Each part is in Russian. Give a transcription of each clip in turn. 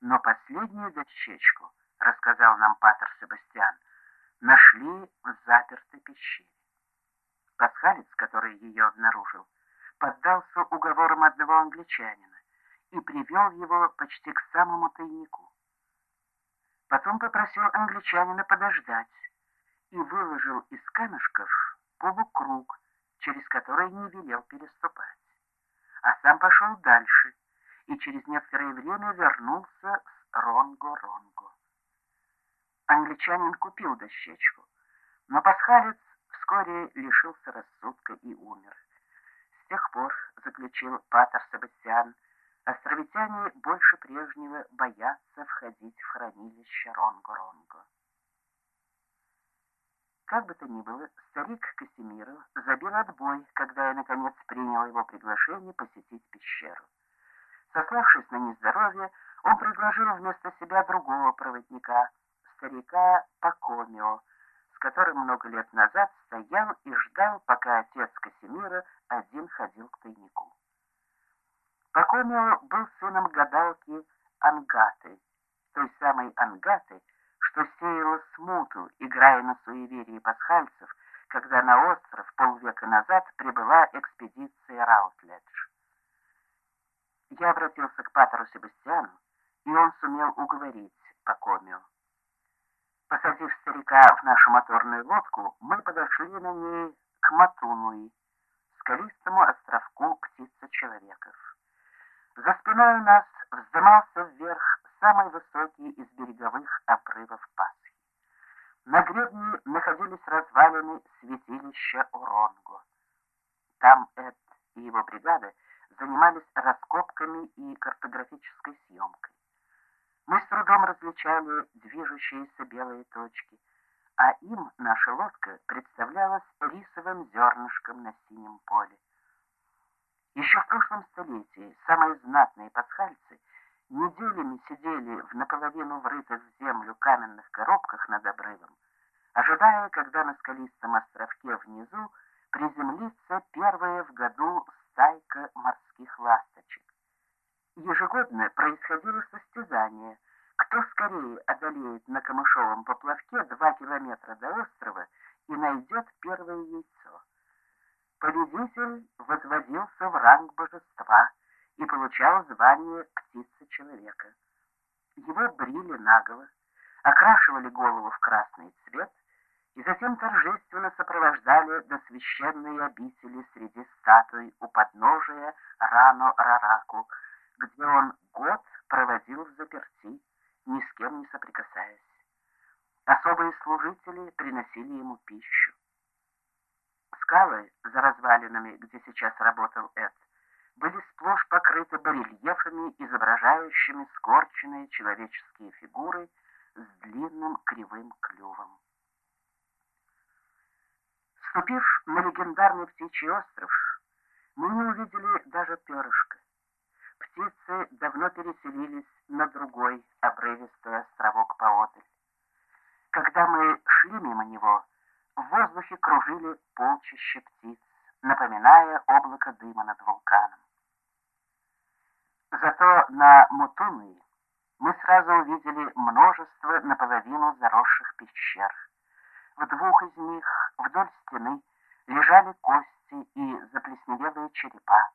Но последнюю дощечку, рассказал нам Патер Себастьян, нашли в запертой пещере. Пасхалец, который ее обнаружил, поддался уговорам одного англичанина и привел его почти к самому тайнику. Потом попросил англичанина подождать и выложил из камешков полукруг, через который не велел переступать. А сам пошел дальше и через некоторое время вернулся с Ронго-Ронго. Англичанин купил дощечку, но пасхалец вскоре лишился рассудка и умер. С тех пор, заключил Патер Себастьян, островитяне больше прежнего боятся входить в хранилище Ронго-Ронго. Как бы то ни было, старик Касимиров забил отбой, когда я, наконец, принял его приглашение посетить пещеру. Сославшись на нездоровье, он предложил вместо себя другого проводника, старика Пакомио, с которым много лет назад стоял и ждал, пока отец Касимира один ходил к тайнику. Пакомио был сыном гадалки Ангаты, той самой Ангаты, что сеяла смуту, играя на суеверии пасхальцев, когда на остров полвека назад прибыла экспедиция Раутледж. Я обратился к Патеру Себастьяну, и он сумел уговорить Пакомио. Посадив старика в нашу моторную лодку, мы подошли на ней к Матунуи, скалистому островку птица-человеков. За спиной у нас вздымался вверх самый высокий из береговых обрывов Пасхи. На гребне находились развалины святилища Уронго. Там Эд и его бригады занимались раскопками и картографической съемкой. Мы с трудом различали движущиеся белые точки, а им наша лодка представлялась рисовым зернышком на синем поле. Еще в прошлом столетии самые знатные пасхальцы неделями сидели в наполовину врытых в землю каменных коробках над обрывом, ожидая, когда на скалистом островке внизу приземлится первая в году стайка морских ласточек. Ежегодно происходило состязание, кто скорее одолеет на камышовом поплавке два километра до острова и найдет первое яйцо. Победитель возводился в ранг божества и получал звание птицы человека. Его брили наголо, окрашивали голову в красный цвет и затем торжественно сопровождали до священной обители среди статуй у подножия Рано-Рараку, где он год проводил в заперти, ни с кем не соприкасаясь. Особые служители приносили ему пищу. Скалы за развалинами, где сейчас работал Эд, были сплошь покрыты барельефами, изображающими скорченные человеческие фигуры с длинным кривым клювом. Ступив на легендарный птичий остров, мы не увидели даже перышка давно переселились на другой обрывистый островок поодаль. Когда мы шли мимо него, в воздухе кружили полчища птиц, напоминая облако дыма над вулканом. Зато на Мутунии мы сразу увидели множество наполовину заросших пещер. В двух из них вдоль стены лежали кости и заплесневелые черепа,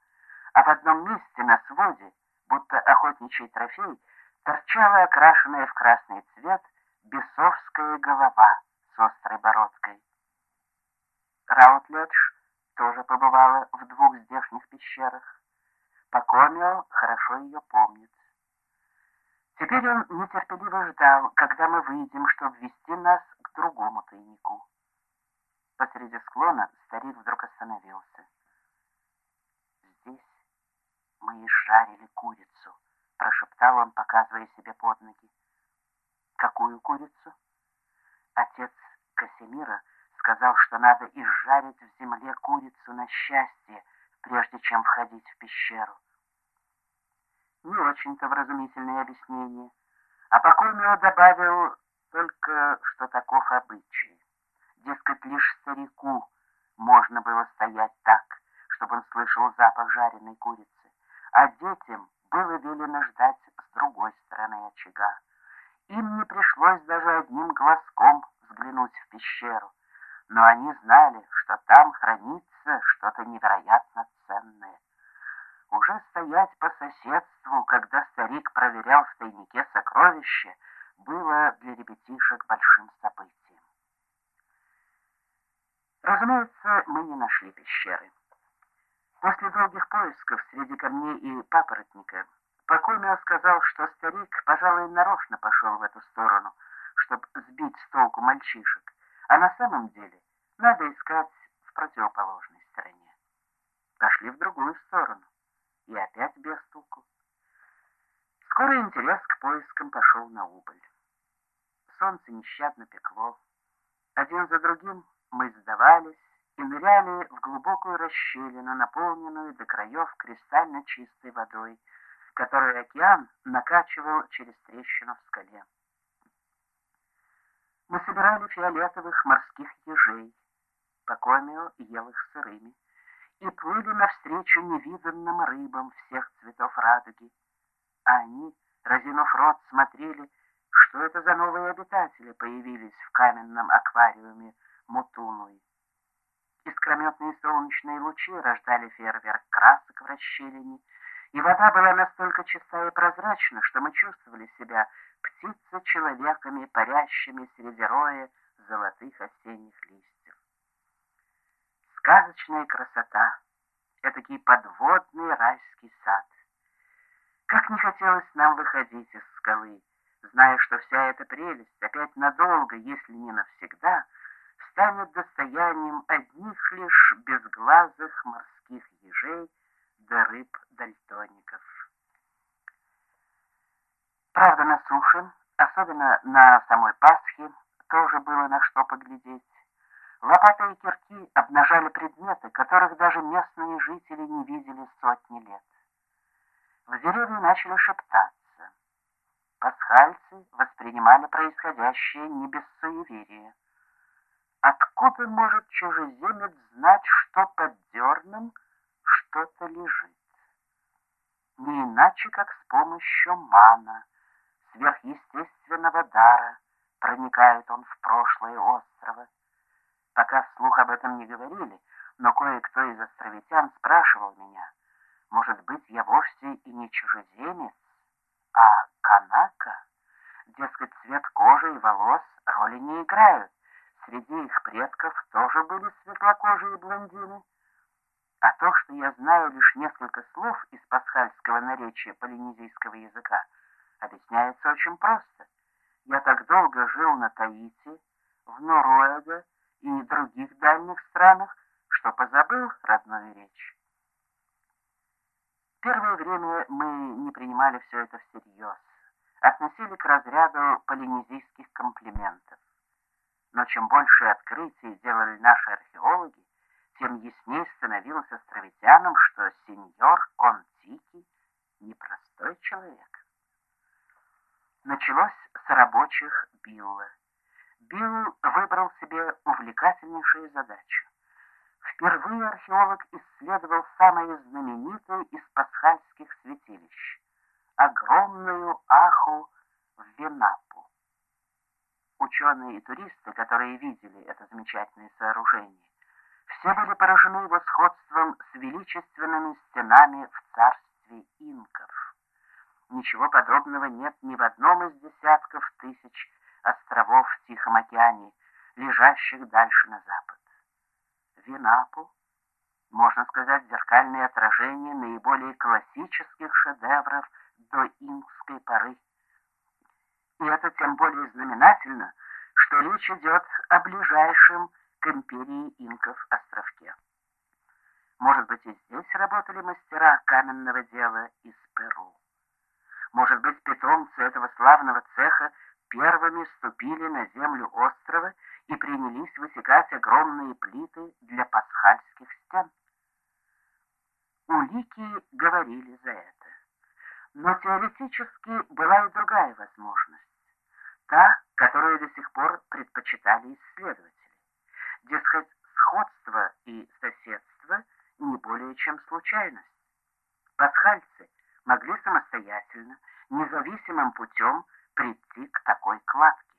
а в одном месте на своде, будто охотничий трофей, торчала окрашенная в красный цвет бесовская голова с острой бородкой. Раутледж тоже побывала в двух здешних пещерах. Покомио хорошо ее помнит. Теперь он нетерпеливо ждал, когда мы выйдем, чтобы ввести нас к другому тайнику. Посреди склона старик вдруг остановился. «Мы изжарили курицу», — прошептал он, показывая себе под ноги. «Какую курицу?» Отец Касимира сказал, что надо изжарить в земле курицу на счастье, прежде чем входить в пещеру. Не очень-то вразумительное объяснение. А покойного добавил только, что таков обычай. Дескать, лишь старику можно было стоять так, чтобы он слышал запах жареной курицы а детям было велено ждать с другой стороны. очага. Им не пришлось даже одним глазком взглянуть в пещеру, но они знали, что там хранится что-то невероятно ценное. Уже стоять по соседству, когда старик проверял в тайнике сокровища, было для ребятишек большим событием. Разумеется, мы не нашли пещеры. После долгих поисков среди камней и папоротника Покойный сказал, что старик, пожалуй, нарочно пошел в эту сторону, чтобы сбить с толку мальчишек, а на самом деле надо искать в противоположной стороне. Пошли в другую сторону, и опять без толку. Скоро интерес к поискам пошел на убыль. Солнце нещадно пекло. Один за другим мы сдавались и в глубокую расщелину, наполненную до краев кристально чистой водой, которую океан накачивал через трещину в скале. Мы собирали фиолетовых морских ежей, Покомио ел их сырыми, и плыли навстречу невиданным рыбам всех цветов радуги. А они, разинув рот, смотрели, что это за новые обитатели появились в каменном аквариуме Мутунуи. Искрометные солнечные лучи рождали фейерверк красок в расщелине, и вода была настолько чистая и прозрачна, что мы чувствовали себя птицы-человеками, парящими среди роя золотых осенних листьев. Сказочная красота, этакий подводный райский сад. Как не хотелось нам выходить из скалы, зная, что вся эта прелесть опять надолго, если не навсегда, станет достоянием одних лишь безглазых морских ежей да рыб-дальтоников. Правда, на суше, особенно на самой Пасхе, тоже было на что поглядеть. Лопаты и кирки обнажали предметы, которых даже местные жители не видели сотни лет. В деревне начали шептаться. Пасхальцы воспринимали происходящее не без суеверия. Откуда может чужеземец знать, что под дерном что-то лежит? Не иначе, как с помощью мана, сверхъестественного дара, проникает он в прошлое острова. Пока вслух об этом не говорили, но кое-кто из островитян спрашивал меня, может быть, я вовсе и не чужеземец, а канака? Дескать, цвет кожи и волос роли не играют. Среди их предков тоже были светлокожие блондины. А то, что я знаю лишь несколько слов из пасхальского наречия полинезийского языка, объясняется очень просто. Я так долго жил на Таити, в Норуэге и других дальних странах, что позабыл родную речь. Первое время мы не принимали все это всерьез, относили к разряду полинезийских комплиментов. Но чем больше открытий делали наши археологи, тем яснее становилось островитянам, что сеньор Контики непростой человек. Началось с рабочих Билла. Билл выбрал себе увлекательнейшую задачу. Впервые археолог исследовал самое знаменитое из пасхальских святилищ — огромную Аху в Венапу. Ученые и туристы, которые видели это замечательное сооружение, все были поражены его сходством с величественными стенами в царстве инков. Ничего подобного нет ни в одном из десятков тысяч островов в Тихом океане, лежащих дальше на запад. Винапу, можно сказать, зеркальное отражение наиболее классических шедевров до инкской поры. И это тем более знаменательно, что речь идет о ближайшем к империи инков островке. Может быть, и здесь работали мастера каменного дела из Перу. Может быть, питомцы этого славного цеха первыми ступили на землю острова и принялись высекать огромные плиты для пасхальских стен. Улики говорили за это. Но теоретически была и другая возможность. Та, которую до сих пор предпочитали исследователи. Дескать, сходство и соседство не более чем случайность. Пасхальцы могли самостоятельно, независимым путем прийти к такой кладке.